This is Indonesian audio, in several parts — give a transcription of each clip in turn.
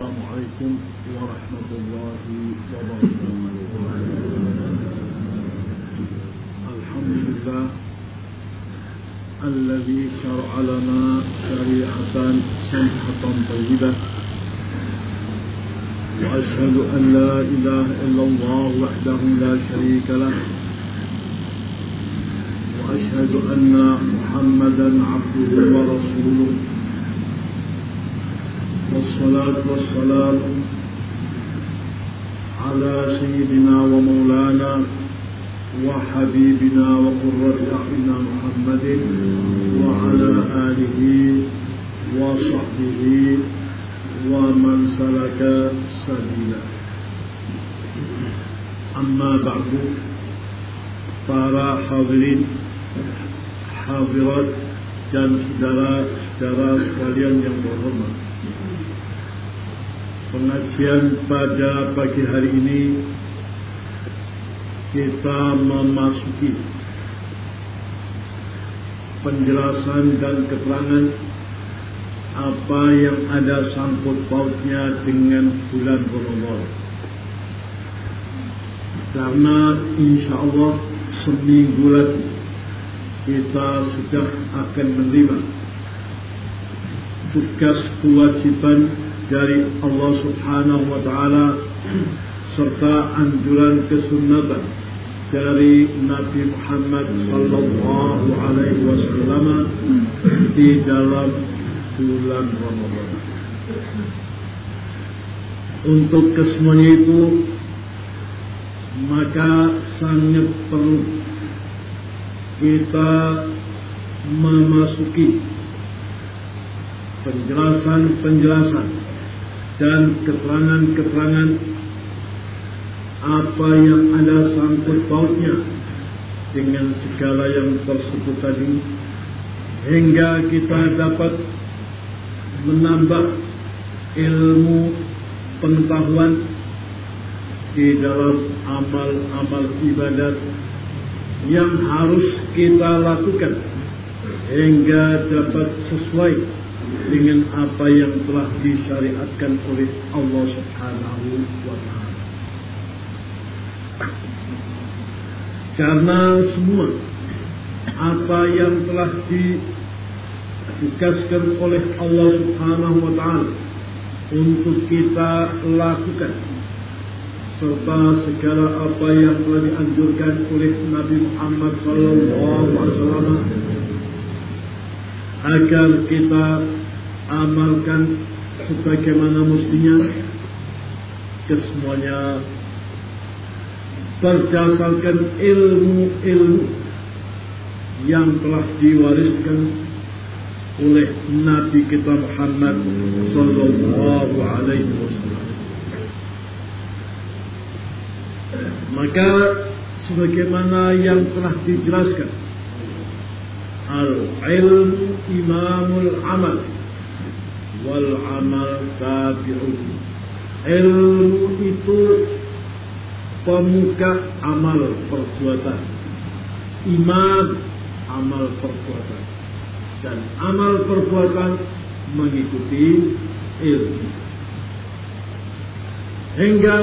السلام عليكم ورحمة الله وبركاته. الحمد لله الذي شرع لنا شريعة سمحة طيبة. وأشهد أن لا إله إلا الله وحده لا شريك له. وأشهد أن محمدا عبده ورسوله. والصلاة والسلام على سيدنا ومولانا وحبيبنا وقرة أعيننا محمد وعلى آله وصحبه ومن سلك سبيله أما بعد para hadirin hadirat dan saudara-saudara sekalian yang berhormat pengajian pada pagi hari ini kita memasuki penjelasan dan keterangan apa yang ada sangkut pautnya dengan bulan Ramadan. Karena insya Allah seminggu lagi kita sudah akan menerima tugas kewajiban dari Allah Subhanahu wa taala serta anjuran kesunnatan dari Nabi Muhammad sallallahu alaihi wasallam di dalam bulan Ramadan. Untuk kesemuanya itu maka sangat perlu kita memasuki penjelasan-penjelasan dan keterangan-keterangan apa yang ada sangkut pautnya dengan segala yang tersebut tadi hingga kita dapat menambah ilmu pengetahuan di dalam amal-amal ibadat yang harus kita lakukan hingga dapat sesuai dengan apa yang telah disyariatkan oleh Allah Subhanahu wa taala. Karena semua apa yang telah ditugaskan oleh Allah Subhanahu wa taala untuk kita lakukan serta segala apa yang telah dianjurkan oleh Nabi Muhammad SAW agar kita amalkan sebagaimana mestinya. Kesemuanya berdasarkan ilmu-ilmu yang telah diwariskan oleh Nabi kita Muhammad Sallallahu Alaihi Wasallam. Maka sebagaimana yang telah dijelaskan Al-ilmu imamul amal wal amal tabi'un. Ilmu itu pemuka amal perbuatan. Imam amal perbuatan. Dan amal perbuatan mengikuti ilmu. Hingga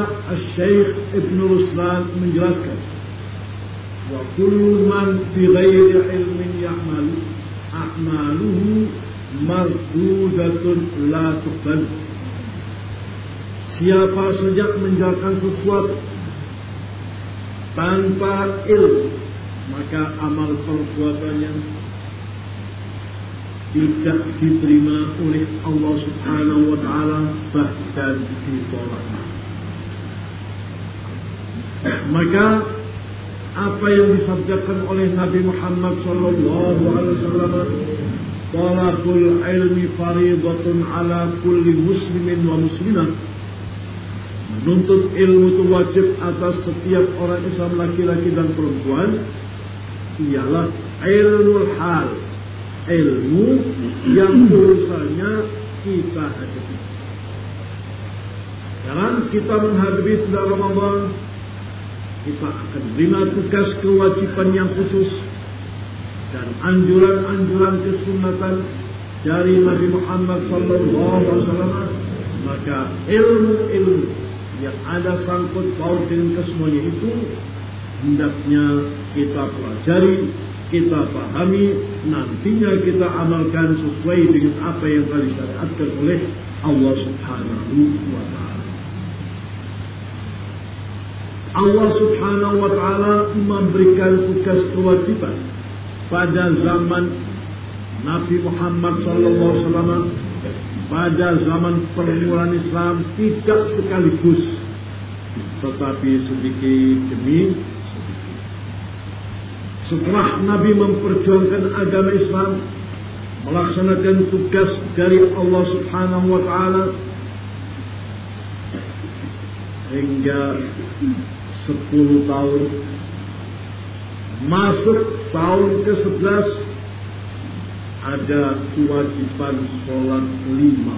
Syekh Ibn Ruslan menjelaskan wa kullu man bi ghairi ilmin ya'mal a'maluhu mardudatun la tuqbal. Siapa saja menjalankan sesuatu tanpa ilmu maka amal perbuatannya tidak diterima oleh Allah Subhanahu wa taala bahkan ditolak. Maka apa yang disabdakan oleh Nabi Muhammad sallallahu alaihi wasallam talabul ilmi faridatun ala kulli muslimin wa muslimah menuntut ilmu itu wajib atas setiap orang Islam laki-laki dan perempuan. Ialah ilmu hal. Ilmu yang urusannya kita hadapi. Sekarang kita menghadapi bulan Ramadan kita akan terima tugas kewajiban yang khusus dan anjuran-anjuran kesunatan dari Nabi Muhammad sallallahu alaihi wasallam Maka ilmu-ilmu yang ada sangkut paut dengan kesemuanya itu hendaknya kita pelajari, kita pahami, nantinya kita amalkan sesuai dengan apa yang telah disyariatkan oleh Allah Subhanahu wa taala. Allah Subhanahu wa taala memberikan tugas kewajiban pada zaman Nabi Muhammad wasallam pada zaman permulaan Islam tidak sekaligus tetapi sedikit demi sedikit. Setelah Nabi memperjuangkan agama Islam, melaksanakan tugas dari Allah Subhanahu wa taala hingga 10 tahun masuk tahun ke-11 ada kewajiban sholat lima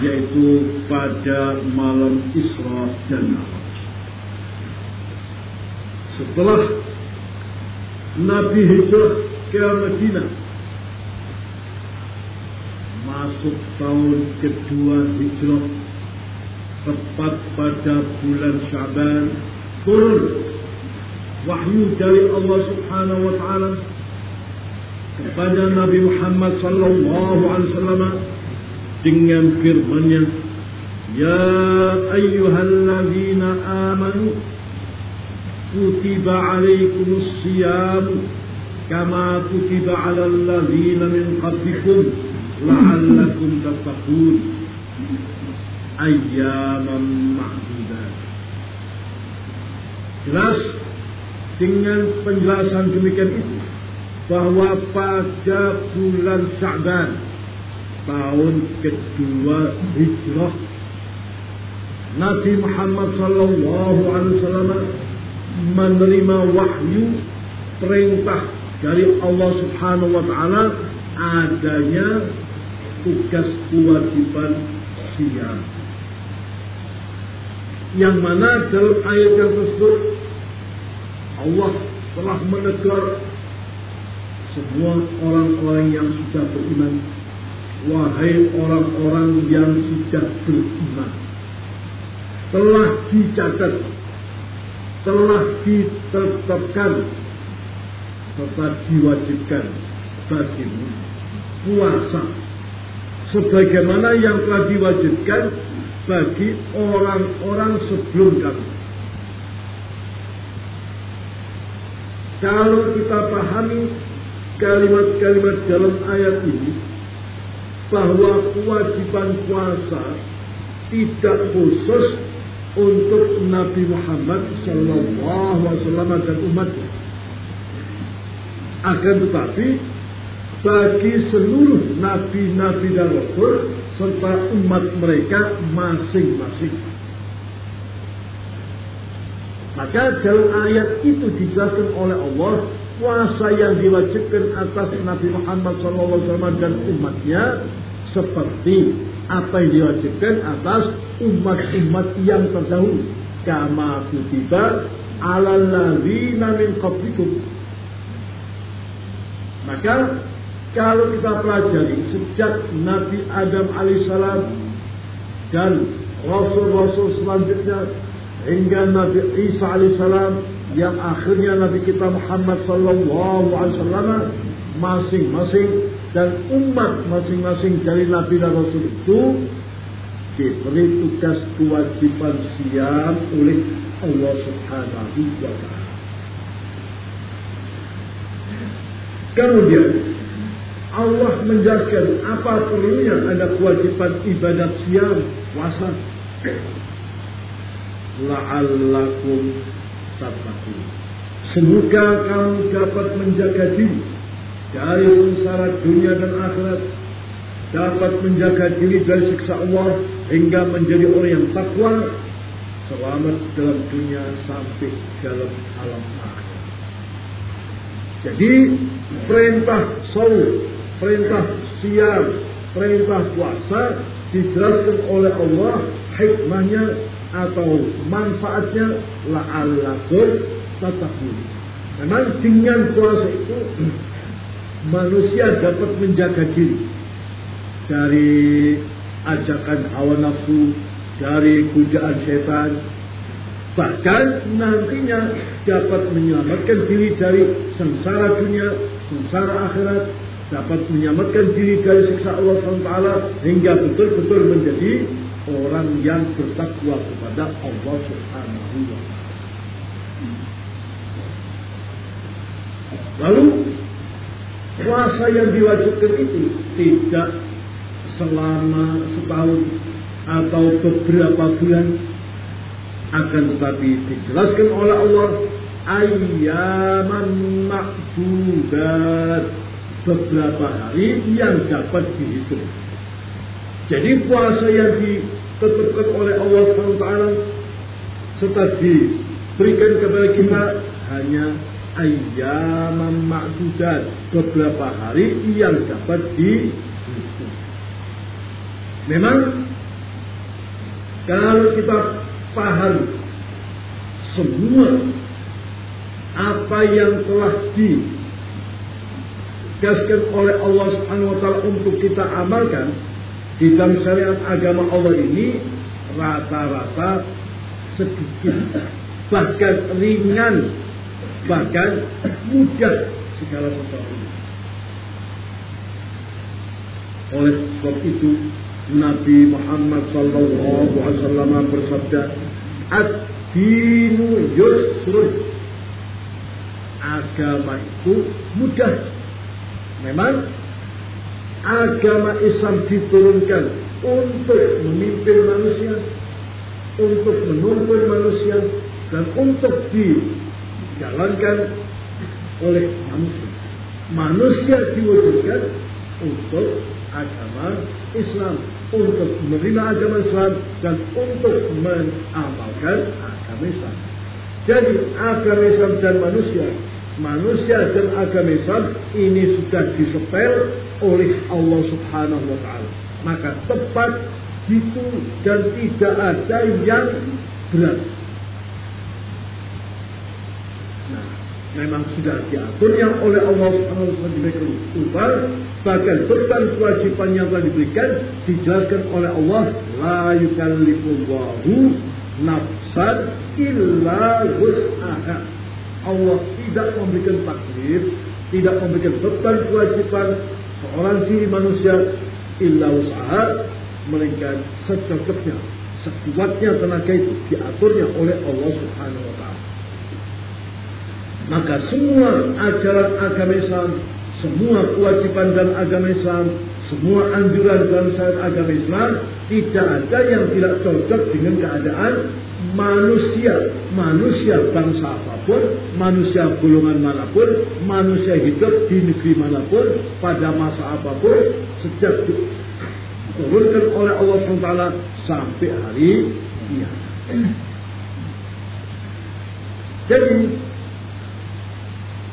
yaitu pada malam Isra dan Mi'raj. Setelah Nabi hijrah ke Madinah masuk tahun kedua hijrah tepat pada bulan Syaban turun Allah Subhanahu wa taala kepada Nabi Muhammad sallallahu alaihi wasallam dengan firman-Nya Ya ayyuhalladzina amanu kutiba alaikumus siyam kama kutiba alal ladzina min qablikum la'allakum tattaqun ayyaman ma'dudat jelas dengan penjelasan demikian itu bahwa pada bulan Sya'ban tahun kedua hijrah Nabi Muhammad sallallahu alaihi wasallam menerima wahyu perintah dari Allah Subhanahu wa taala adanya tugas kewajiban siam. Yang mana dalam ayat yang tersebut Allah telah menegur semua orang-orang yang sudah beriman. Wahai orang-orang yang sudah beriman. Telah dicatat. Telah ditetapkan. Serta diwajibkan bagimu Puasa. Sebagaimana yang telah diwajibkan Bagi orang-orang sebelum kami Kalau kita pahami kalimat-kalimat dalam ayat ini bahwa kewajiban puasa tidak khusus untuk Nabi Muhammad Sallallahu Alaihi Wasallam dan umatnya. Akan tetapi bagi seluruh nabi-nabi dan rasul serta umat mereka masing-masing. Maka dalam ayat itu dijelaskan oleh Allah puasa yang diwajibkan atas Nabi Muhammad SAW dan umatnya seperti apa yang diwajibkan atas umat-umat yang terdahulu. Kama kutiba ala ladzina min qablikum. Maka kalau kita pelajari sejak Nabi Adam alaihissalam dan rasul-rasul selanjutnya hingga Nabi Isa alaihissalam yang akhirnya Nabi kita Muhammad sallallahu alaihi wasallam masing-masing dan umat masing-masing dari Nabi dan Rasul itu diberi tugas kewajiban siam oleh Allah Subhanahu wa taala. Kemudian Allah menjelaskan apa perlunya ada kewajiban ibadat siam puasa. La'allakum tattaqun. Semoga kamu dapat menjaga diri dari sengsara dunia dan akhirat, dapat menjaga diri dari siksa Allah hingga menjadi orang yang takwa, selamat dalam dunia sampai dalam alam akhirat. Jadi perintah saum, perintah siam, perintah puasa dijelaskan oleh Allah hikmahnya atau manfaatnya la'allakum tatakun. Memang dengan puasa itu manusia dapat menjaga diri dari ajakan hawa nafsu, dari godaan setan. Bahkan nantinya dapat menyelamatkan diri dari sengsara dunia, sengsara akhirat, dapat menyelamatkan diri dari siksa Allah SWT hingga betul-betul menjadi orang yang bertakwa kepada Allah Subhanahu wa Lalu puasa yang diwajibkan itu tidak selama setahun atau beberapa bulan. Akan tetapi dijelaskan oleh Allah ayaman makdudat beberapa hari yang dapat dihitung. Jadi puasa yang ditetapkan oleh Allah SWT serta diberikan kepada kita hanya ayaman makdudat beberapa hari yang dapat dihitung. Memang kalau kita paham semua apa yang telah digaskan oleh Allah Subhanahu wa taala untuk kita amalkan di dalam syariat agama Allah ini rata-rata sedikit bahkan ringan bahkan mudah segala sesuatu oleh sebab itu Nabi Muhammad sallallahu alaihi wasallam bersabda, "Ad-dinu yusrun." Agama itu mudah. Memang agama Islam diturunkan untuk memimpin manusia, untuk menuntun manusia, dan untuk dijalankan oleh manusia. Manusia diwujudkan untuk agama Islam untuk menerima agama Islam dan untuk mengamalkan agama Islam. Jadi agama Islam dan manusia, manusia dan agama Islam ini sudah disepel oleh Allah Subhanahu wa taala. Maka tepat itu dan tidak ada yang berat. Nah, memang sudah diaturnya oleh Allah Subhanahu wa taala bahkan beban kewajiban yang telah diberikan dijelaskan oleh Allah la yukallifullahu nafsan illa wus'aha Allah tidak memberikan takdir tidak memberikan beban kewajiban seorang diri manusia illa usaha melainkan secocoknya sekuatnya tenaga itu diaturnya oleh Allah Subhanahu wa taala. Maka semua ajaran agama Islam semua kewajiban dalam agama Islam, semua anjuran dalam syariat agama Islam tidak ada yang tidak cocok dengan keadaan manusia, manusia bangsa apa pun, manusia golongan mana pun, manusia hidup di negeri mana pun, pada masa apa pun, sejak diturunkan oleh Allah SWT sampai hari kiamat. Jadi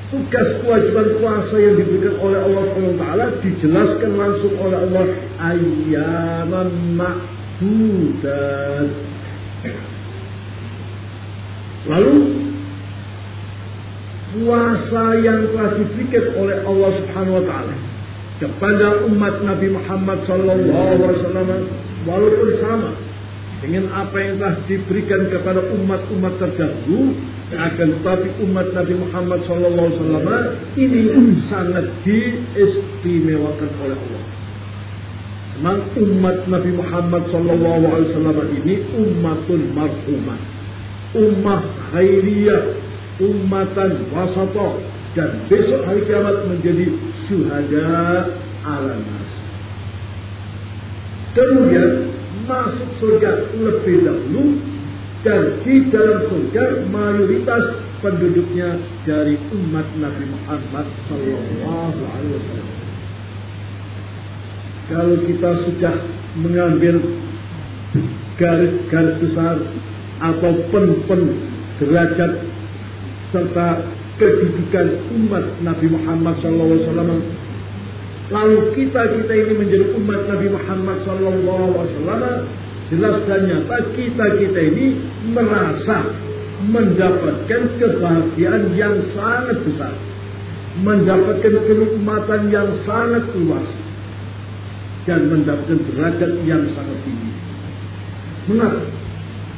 tugas kewajiban puasa yang diberikan oleh Allah SWT dijelaskan langsung oleh Allah ayaman makdudat. Lalu puasa yang telah diberikan oleh Allah Subhanahu wa taala kepada umat Nabi Muhammad sallallahu alaihi wasallam walaupun sama dengan apa yang telah diberikan kepada umat-umat terdahulu akan tetapi umat Nabi Muhammad SAW ini sangat diistimewakan oleh Allah. Memang umat Nabi Muhammad SAW ini umatun marhumah, umat khairiyah, umatan wasata, dan besok hari kiamat menjadi syuhada ala nas. Kemudian masuk surga lebih dahulu dan di dalam surga mayoritas penduduknya dari umat Nabi Muhammad Sallallahu Alaihi Wasallam. Kalau kita sudah mengambil garis-garis besar atau pen-pen derajat serta kedudukan umat Nabi Muhammad Wasallam Lalu kita kita ini menjadi umat Nabi Muhammad Wasallam jelas dan nyata kita kita ini merasa mendapatkan kebahagiaan yang sangat besar, mendapatkan kenikmatan yang sangat luas. dan mendapatkan derajat yang sangat tinggi. Mengapa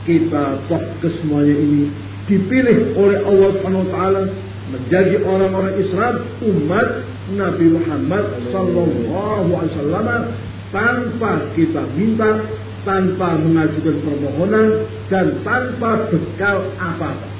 kita toh kesemuanya ini dipilih oleh Allah Subhanahu wa taala menjadi orang-orang Islam umat Nabi Muhammad sallallahu alaihi wasallam tanpa kita minta, tanpa mengajukan permohonan dan tanpa bekal apa-apa.